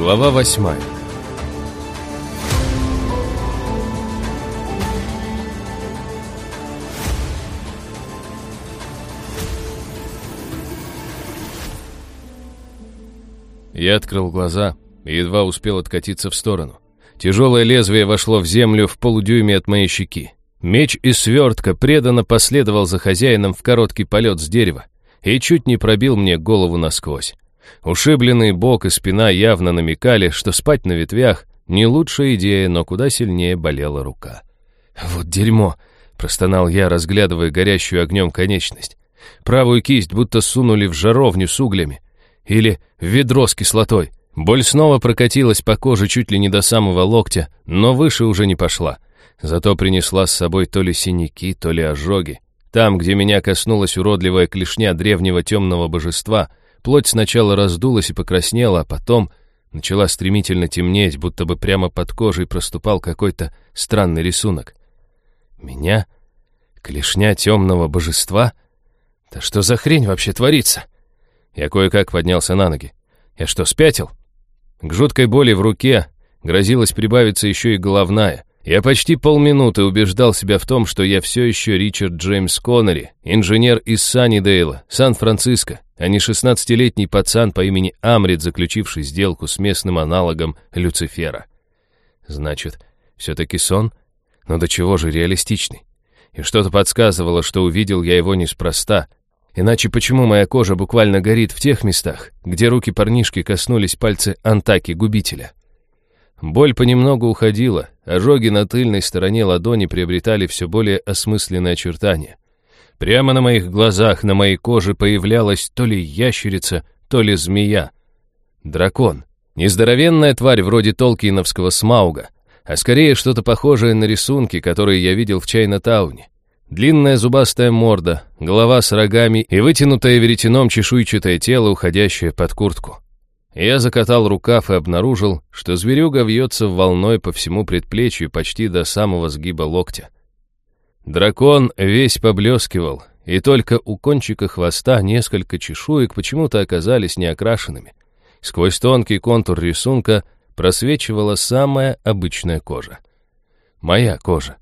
Глава восьмая Я открыл глаза и едва успел откатиться в сторону. Тяжелое лезвие вошло в землю в полудюйме от моей щеки. Меч из свертка преданно последовал за хозяином в короткий полет с дерева и чуть не пробил мне голову насквозь. Ушибленный бок и спина явно намекали, что спать на ветвях — не лучшая идея, но куда сильнее болела рука. «Вот дерьмо!» — простонал я, разглядывая горящую огнем конечность. Правую кисть будто сунули в жаровню с углями. Или в ведро с кислотой. Боль снова прокатилась по коже чуть ли не до самого локтя, но выше уже не пошла. Зато принесла с собой то ли синяки, то ли ожоги. Там, где меня коснулась уродливая клешня древнего темного божества, плоть сначала раздулась и покраснела, а потом начала стремительно темнеть, будто бы прямо под кожей проступал какой-то странный рисунок. Меня? Клешня темного божества? Да что за хрень вообще творится? Я кое-как поднялся на ноги. Я что, спятил? К жуткой боли в руке грозилась прибавиться еще и головная. Я почти полминуты убеждал себя в том, что я все еще Ричард Джеймс Коннери, инженер из Саннидейла, Сан-Франциско, а не шестнадцатилетний пацан по имени Амрит, заключивший сделку с местным аналогом Люцифера. Значит, все-таки сон? Но до чего же реалистичный? И что-то подсказывало, что увидел я его неспроста — Иначе почему моя кожа буквально горит в тех местах, где руки парнишки коснулись пальцы Антаки-губителя? Боль понемногу уходила, ожоги на тыльной стороне ладони приобретали все более осмысленные очертания. Прямо на моих глазах на моей коже появлялась то ли ящерица, то ли змея. Дракон. Нездоровенная тварь вроде Толкиновского смауга, а скорее что-то похожее на рисунки, которые я видел в Чайна-тауне. Длинная зубастая морда, голова с рогами и вытянутое веретеном чешуйчатое тело, уходящее под куртку. Я закатал рукав и обнаружил, что зверюга вьется волной по всему предплечью почти до самого сгиба локтя. Дракон весь поблескивал, и только у кончика хвоста несколько чешуек почему-то оказались неокрашенными. Сквозь тонкий контур рисунка просвечивала самая обычная кожа. Моя кожа.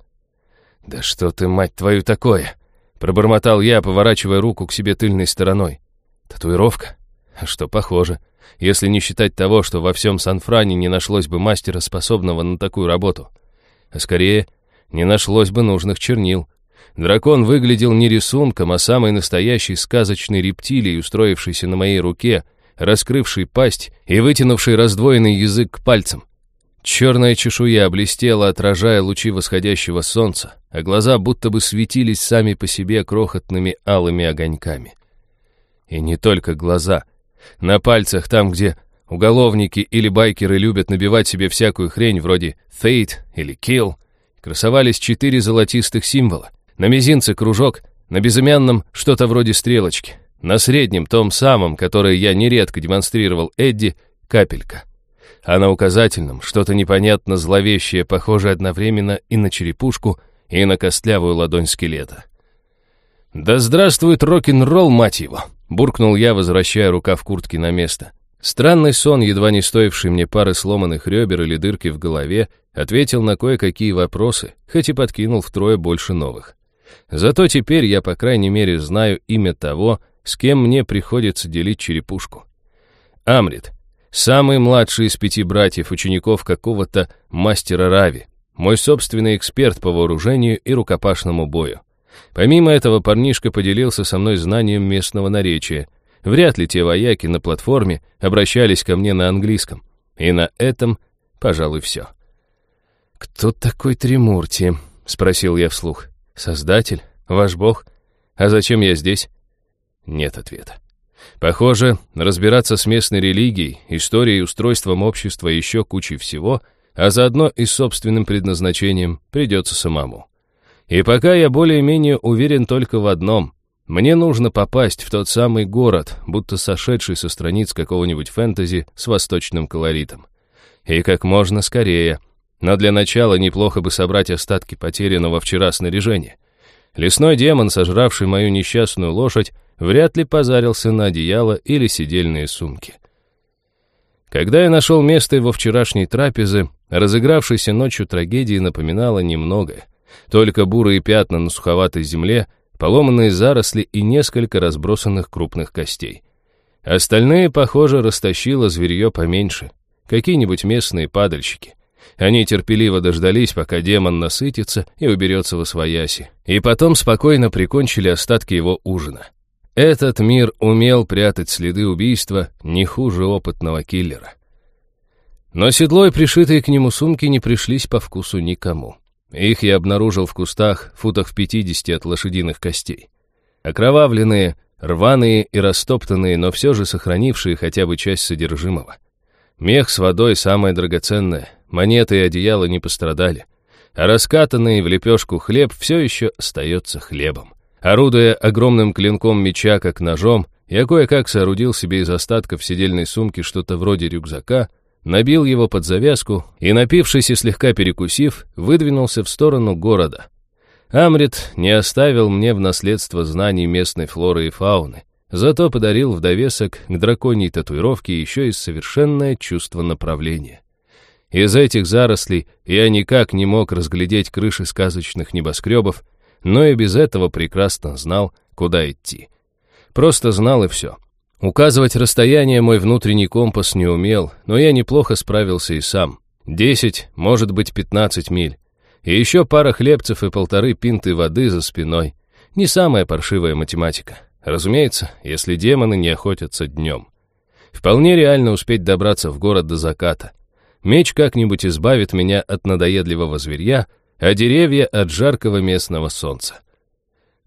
«Да что ты, мать твою, такое?» Пробормотал я, поворачивая руку к себе тыльной стороной. «Татуировка? А что, похоже. Если не считать того, что во всем Сан-Фране не нашлось бы мастера, способного на такую работу. А скорее, не нашлось бы нужных чернил. Дракон выглядел не рисунком, а самой настоящей сказочной рептилией, устроившейся на моей руке, раскрывшей пасть и вытянувшей раздвоенный язык к пальцам. Черная чешуя блестела, отражая лучи восходящего солнца, а глаза будто бы светились сами по себе крохотными алыми огоньками. И не только глаза. На пальцах, там, где уголовники или байкеры любят набивать себе всякую хрень вроде «Fate» или «Kill», красовались четыре золотистых символа. На мизинце кружок, на безымянном что-то вроде стрелочки, на среднем, том самом, которое я нередко демонстрировал Эдди, капелька а на указательном что-то непонятно зловещее, похожее одновременно и на черепушку, и на костлявую ладонь скелета. «Да здравствует рок-н-ролл, мать его!» — буркнул я, возвращая рука в куртке на место. Странный сон, едва не стоивший мне пары сломанных ребер или дырки в голове, ответил на кое-какие вопросы, хоть и подкинул втрое больше новых. Зато теперь я, по крайней мере, знаю имя того, с кем мне приходится делить черепушку. Амрит, Самый младший из пяти братьев, учеников какого-то мастера Рави. Мой собственный эксперт по вооружению и рукопашному бою. Помимо этого, парнишка поделился со мной знанием местного наречия. Вряд ли те вояки на платформе обращались ко мне на английском. И на этом, пожалуй, все. «Кто такой Тримурти?» — спросил я вслух. «Создатель? Ваш бог? А зачем я здесь?» Нет ответа. Похоже, разбираться с местной религией, историей и устройством общества еще кучей всего, а заодно и собственным предназначением придется самому. И пока я более-менее уверен только в одном. Мне нужно попасть в тот самый город, будто сошедший со страниц какого-нибудь фэнтези с восточным колоритом. И как можно скорее. Но для начала неплохо бы собрать остатки потерянного вчера снаряжения. Лесной демон, сожравший мою несчастную лошадь, вряд ли позарился на одеяло или сидельные сумки. Когда я нашел место его вчерашней трапезы, разыгравшейся ночью трагедии напоминала немногое. Только бурые пятна на суховатой земле, поломанные заросли и несколько разбросанных крупных костей. Остальные, похоже, растащило зверье поменьше. Какие-нибудь местные падальщики. Они терпеливо дождались, пока демон насытится и уберется во свояси, и потом спокойно прикончили остатки его ужина. Этот мир умел прятать следы убийства не хуже опытного киллера. Но седло и пришитые к нему сумки не пришлись по вкусу никому. Их я обнаружил в кустах, футах в пятидесяти от лошадиных костей. Окровавленные, рваные и растоптанные, но все же сохранившие хотя бы часть содержимого. Мех с водой самое драгоценное, монеты и одеяло не пострадали, а раскатанный в лепешку хлеб все еще остается хлебом. Орудуя огромным клинком меча, как ножом, я кое-как соорудил себе из остатков сидельной сумки что-то вроде рюкзака, набил его под завязку и, напившись и слегка перекусив, выдвинулся в сторону города. Амрит не оставил мне в наследство знаний местной флоры и фауны, зато подарил в довесок к драконьей татуировке еще и совершенное чувство направления. Из этих зарослей я никак не мог разглядеть крыши сказочных небоскребов, но и без этого прекрасно знал, куда идти. Просто знал и все. Указывать расстояние мой внутренний компас не умел, но я неплохо справился и сам. Десять, может быть, пятнадцать миль. И еще пара хлебцев и полторы пинты воды за спиной. Не самая паршивая математика. Разумеется, если демоны не охотятся днем. Вполне реально успеть добраться в город до заката. Меч как-нибудь избавит меня от надоедливого зверья, а деревья от жаркого местного солнца.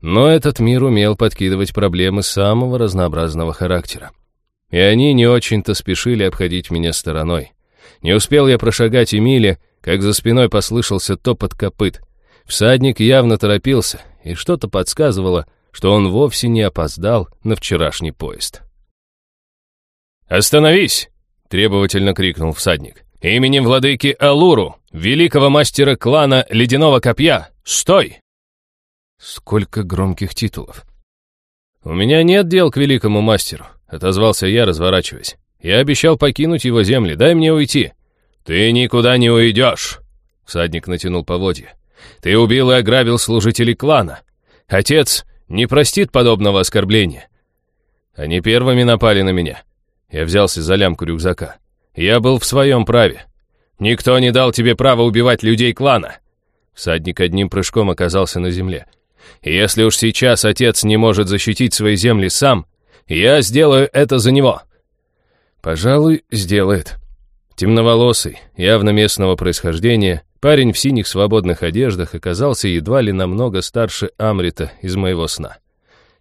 Но этот мир умел подкидывать проблемы самого разнообразного характера. И они не очень-то спешили обходить меня стороной. Не успел я прошагать и как за спиной послышался топот копыт. Всадник явно торопился, и что-то подсказывало, что он вовсе не опоздал на вчерашний поезд. «Остановись!» — требовательно крикнул всадник. «Именем владыки Алуру, великого мастера клана Ледяного Копья, стой!» Сколько громких титулов. «У меня нет дел к великому мастеру», — отозвался я, разворачиваясь. «Я обещал покинуть его земли, дай мне уйти». «Ты никуда не уйдешь», — всадник натянул поводья. «Ты убил и ограбил служителей клана. Отец не простит подобного оскорбления». Они первыми напали на меня. Я взялся за лямку рюкзака. Я был в своем праве. Никто не дал тебе права убивать людей клана. Всадник одним прыжком оказался на земле. Если уж сейчас отец не может защитить свои земли сам, я сделаю это за него. Пожалуй, сделает. Темноволосый, явно местного происхождения, парень в синих свободных одеждах оказался едва ли намного старше Амрита из моего сна.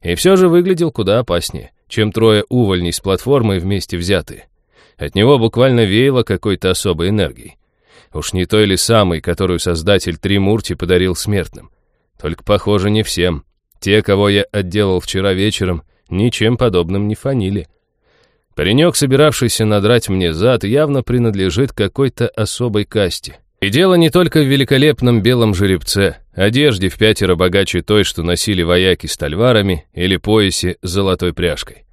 И все же выглядел куда опаснее, чем трое увольней с платформой вместе взятые. От него буквально веяло какой-то особой энергией. Уж не той ли самой, которую создатель Тримурти подарил смертным. Только, похоже, не всем. Те, кого я отделал вчера вечером, ничем подобным не фанили. Паренек, собиравшийся надрать мне зад, явно принадлежит какой-то особой касте. И дело не только в великолепном белом жеребце, одежде в пятеро богаче той, что носили вояки с тальварами или поясе с золотой пряжкой.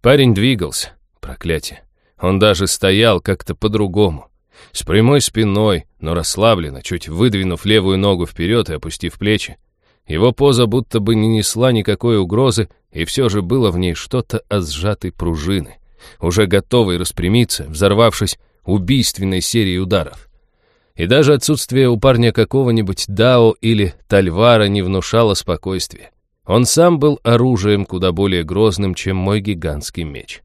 Парень двигался. Проклятие. Он даже стоял как-то по-другому. С прямой спиной, но расслабленно, чуть выдвинув левую ногу вперед и опустив плечи. Его поза будто бы не несла никакой угрозы, и все же было в ней что-то от сжатой пружины, уже готовой распрямиться, взорвавшись убийственной серией ударов. И даже отсутствие у парня какого-нибудь дао или тальвара не внушало спокойствия. Он сам был оружием куда более грозным, чем мой гигантский меч.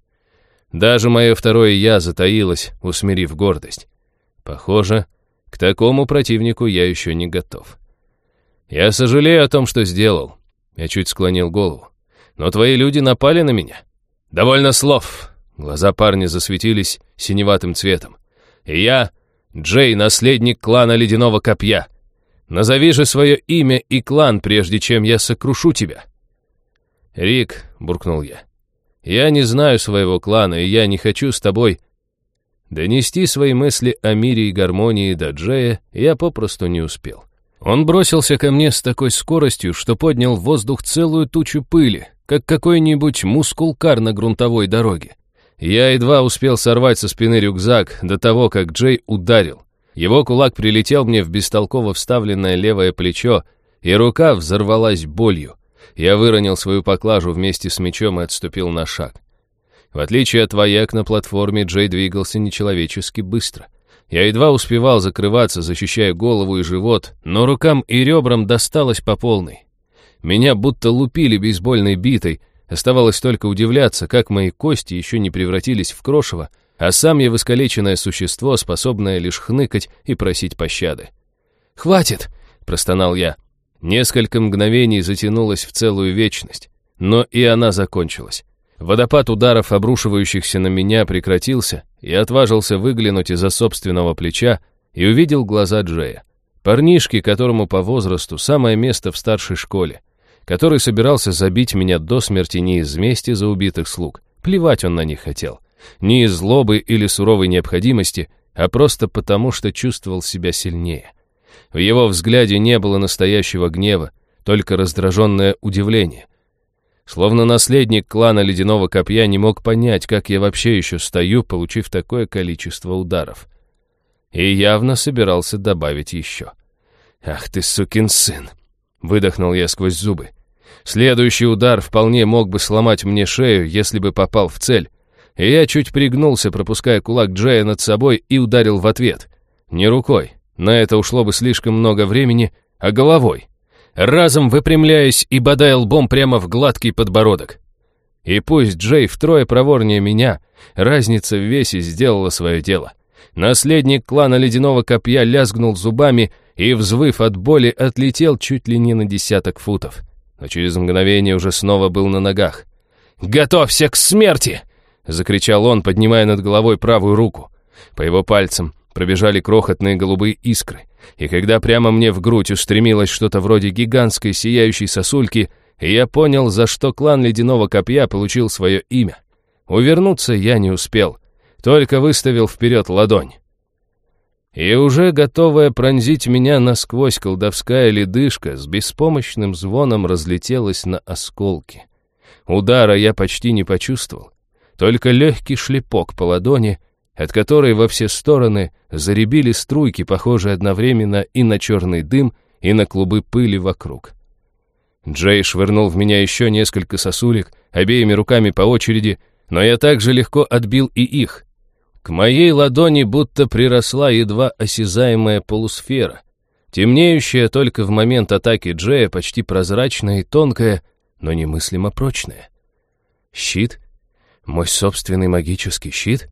Даже мое второе «я» затаилось, усмирив гордость. Похоже, к такому противнику я еще не готов. Я сожалею о том, что сделал. Я чуть склонил голову. Но твои люди напали на меня. Довольно слов. Глаза парня засветились синеватым цветом. И я, Джей, наследник клана Ледяного Копья. Назови же свое имя и клан, прежде чем я сокрушу тебя. Рик, буркнул я. Я не знаю своего клана, и я не хочу с тобой... Донести свои мысли о мире и гармонии до Джея я попросту не успел. Он бросился ко мне с такой скоростью, что поднял в воздух целую тучу пыли, как какой-нибудь мускулкар на грунтовой дороге. Я едва успел сорвать со спины рюкзак до того, как Джей ударил. Его кулак прилетел мне в бестолково вставленное левое плечо, и рука взорвалась болью. Я выронил свою поклажу вместе с мечом и отступил на шаг. В отличие от вояк на платформе, Джей двигался нечеловечески быстро. Я едва успевал закрываться, защищая голову и живот, но рукам и ребрам досталось по полной. Меня будто лупили бейсбольной битой, оставалось только удивляться, как мои кости еще не превратились в крошево, а сам я в существо, способное лишь хныкать и просить пощады. «Хватит!» — простонал я. Несколько мгновений затянулось в целую вечность, но и она закончилась. Водопад ударов, обрушивающихся на меня, прекратился, и отважился выглянуть из-за собственного плеча и увидел глаза Джея. Парнишки, которому по возрасту самое место в старшей школе, который собирался забить меня до смерти не из мести за убитых слуг. Плевать он на них хотел. Не из злобы или суровой необходимости, а просто потому, что чувствовал себя сильнее. В его взгляде не было настоящего гнева, только раздраженное удивление. Словно наследник клана Ледяного Копья не мог понять, как я вообще еще стою, получив такое количество ударов. И явно собирался добавить еще. «Ах ты, сукин сын!» — выдохнул я сквозь зубы. Следующий удар вполне мог бы сломать мне шею, если бы попал в цель. И я чуть пригнулся, пропуская кулак Джея над собой, и ударил в ответ. Не рукой, на это ушло бы слишком много времени, а головой разом выпрямляясь и бодая лбом прямо в гладкий подбородок. И пусть Джей втрое проворнее меня, разница в весе сделала свое дело. Наследник клана Ледяного Копья лязгнул зубами и, взвыв от боли, отлетел чуть ли не на десяток футов. Но через мгновение уже снова был на ногах. «Готовься к смерти!» — закричал он, поднимая над головой правую руку. По его пальцам пробежали крохотные голубые искры. И когда прямо мне в грудь устремилось что-то вроде гигантской сияющей сосульки, я понял, за что клан Ледяного Копья получил свое имя. Увернуться я не успел, только выставил вперед ладонь. И уже готовая пронзить меня насквозь колдовская ледышка с беспомощным звоном разлетелась на осколки. Удара я почти не почувствовал, только легкий шлепок по ладони — от которой во все стороны заребили струйки, похожие одновременно и на черный дым, и на клубы пыли вокруг. Джей швырнул в меня еще несколько сосулек, обеими руками по очереди, но я также легко отбил и их. К моей ладони будто приросла едва осязаемая полусфера, темнеющая только в момент атаки Джея, почти прозрачная и тонкая, но немыслимо прочная. Щит? Мой собственный магический щит?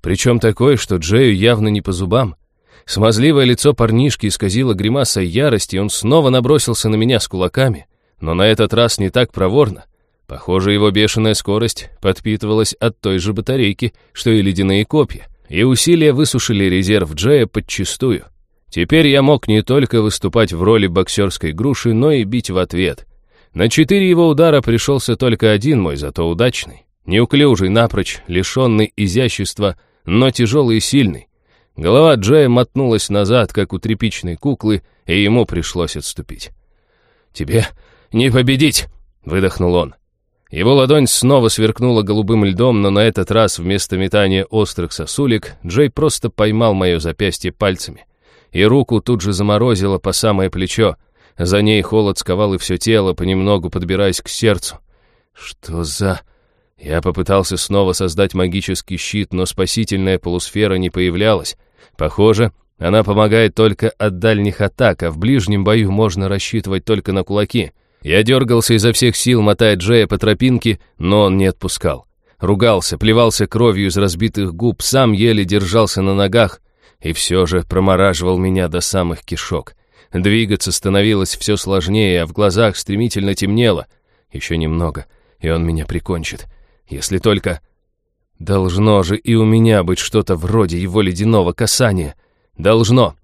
Причем такой, что Джею явно не по зубам. Смазливое лицо парнишки исказило гримаса ярости, и он снова набросился на меня с кулаками, но на этот раз не так проворно. Похоже, его бешеная скорость подпитывалась от той же батарейки, что и ледяные копья, и усилия высушили резерв Джея подчистую. Теперь я мог не только выступать в роли боксерской груши, но и бить в ответ. На четыре его удара пришелся только один мой, зато удачный. Неуклюжий, напрочь, лишенный изящества, но тяжелый и сильный. Голова Джея мотнулась назад, как у тряпичной куклы, и ему пришлось отступить. «Тебе не победить!» — выдохнул он. Его ладонь снова сверкнула голубым льдом, но на этот раз вместо метания острых сосулек Джей просто поймал мое запястье пальцами. И руку тут же заморозило по самое плечо. За ней холод сковал и все тело, понемногу подбираясь к сердцу. «Что за...» Я попытался снова создать магический щит, но спасительная полусфера не появлялась. Похоже, она помогает только от дальних атак, а в ближнем бою можно рассчитывать только на кулаки. Я дергался изо всех сил, мотая Джея по тропинке, но он не отпускал. Ругался, плевался кровью из разбитых губ, сам еле держался на ногах и все же промораживал меня до самых кишок. Двигаться становилось все сложнее, а в глазах стремительно темнело. Еще немного, и он меня прикончит. Если только... Должно же и у меня быть что-то вроде его ледяного касания. Должно.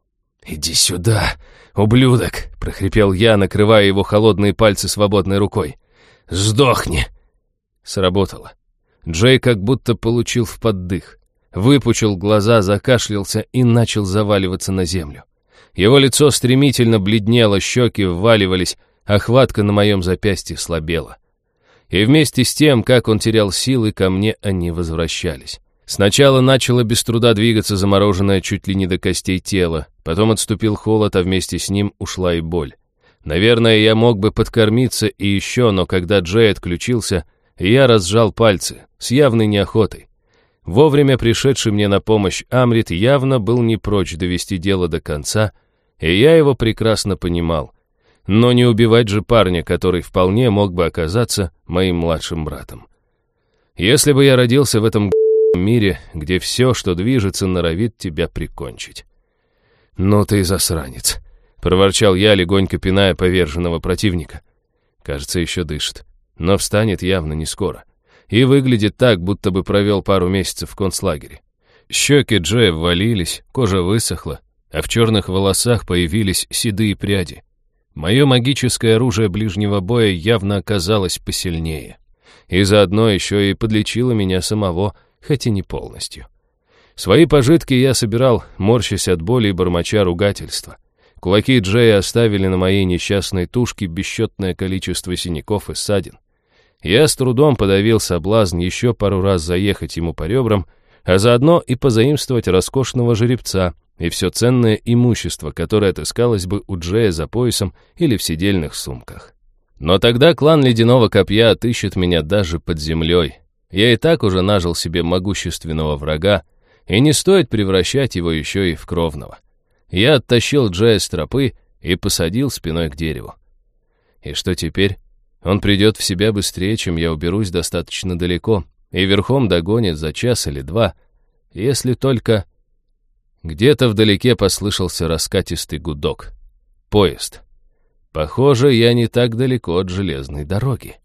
«Иди сюда, ублюдок!» — прохрипел я, накрывая его холодные пальцы свободной рукой. «Сдохни!» Сработало. Джей как будто получил в поддых. Выпучил глаза, закашлялся и начал заваливаться на землю. Его лицо стремительно бледнело, щеки вваливались, а хватка на моем запястье слабела. И вместе с тем, как он терял силы, ко мне они возвращались. Сначала начало без труда двигаться замороженное чуть ли не до костей тело, потом отступил холод, а вместе с ним ушла и боль. Наверное, я мог бы подкормиться и еще, но когда Джей отключился, я разжал пальцы с явной неохотой. Вовремя пришедший мне на помощь Амрит явно был не прочь довести дело до конца, и я его прекрасно понимал. Но не убивать же парня, который вполне мог бы оказаться моим младшим братом. Если бы я родился в этом мире, где все, что движется, норовит тебя прикончить. «Ну ты засранец», — проворчал я, легонько пиная поверженного противника. Кажется, еще дышит, но встанет явно не скоро. И выглядит так, будто бы провел пару месяцев в концлагере. Щеки Джея ввалились, кожа высохла, а в черных волосах появились седые пряди. Мое магическое оружие ближнего боя явно оказалось посильнее. И заодно еще и подлечило меня самого, хоть и не полностью. Свои пожитки я собирал, морщась от боли и бормоча ругательства. Кулаки Джея оставили на моей несчастной тушке бесчетное количество синяков и ссадин. Я с трудом подавил соблазн еще пару раз заехать ему по ребрам, а заодно и позаимствовать роскошного жеребца и все ценное имущество, которое отыскалось бы у Джея за поясом или в сидельных сумках. Но тогда клан Ледяного Копья отыщет меня даже под землей, я и так уже нажил себе могущественного врага, и не стоит превращать его еще и в кровного. Я оттащил Джая с тропы и посадил спиной к дереву. И что теперь? Он придет в себя быстрее, чем я уберусь достаточно далеко, и верхом догонит за час или два, если только... Где-то вдалеке послышался раскатистый гудок. Поезд. Похоже, я не так далеко от железной дороги.